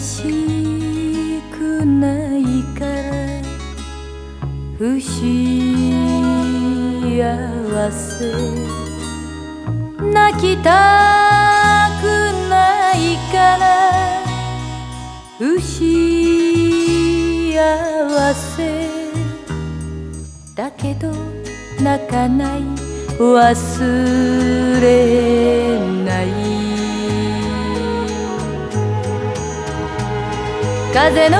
しくないから不幸せ泣きたくないから不幸せ。だけど泣かない忘れ風の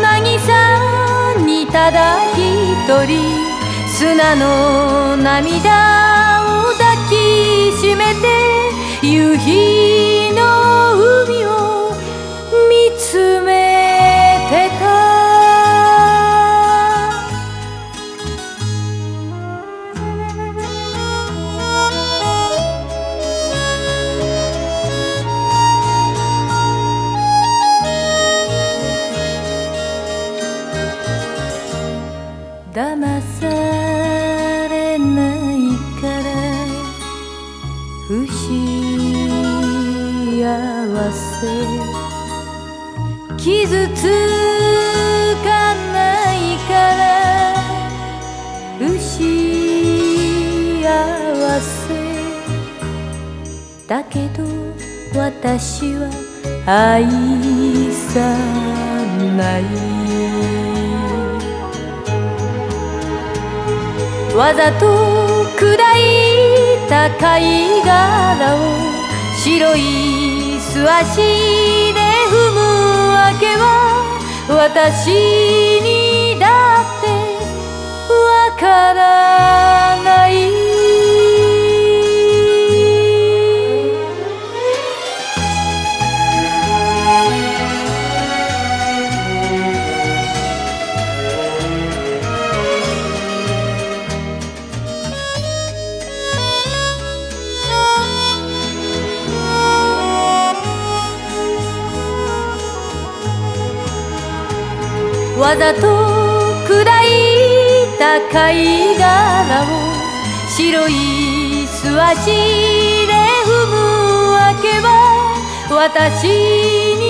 渚にただ一人砂の涙を抱きしめて夕日騙されないから不幸せ傷つかないから不幸せだけど私は愛さない。わざと砕いた貝殻を白い素足で踏むわけは私わざと砕いた貝殻を白い素足で踏むわけは私に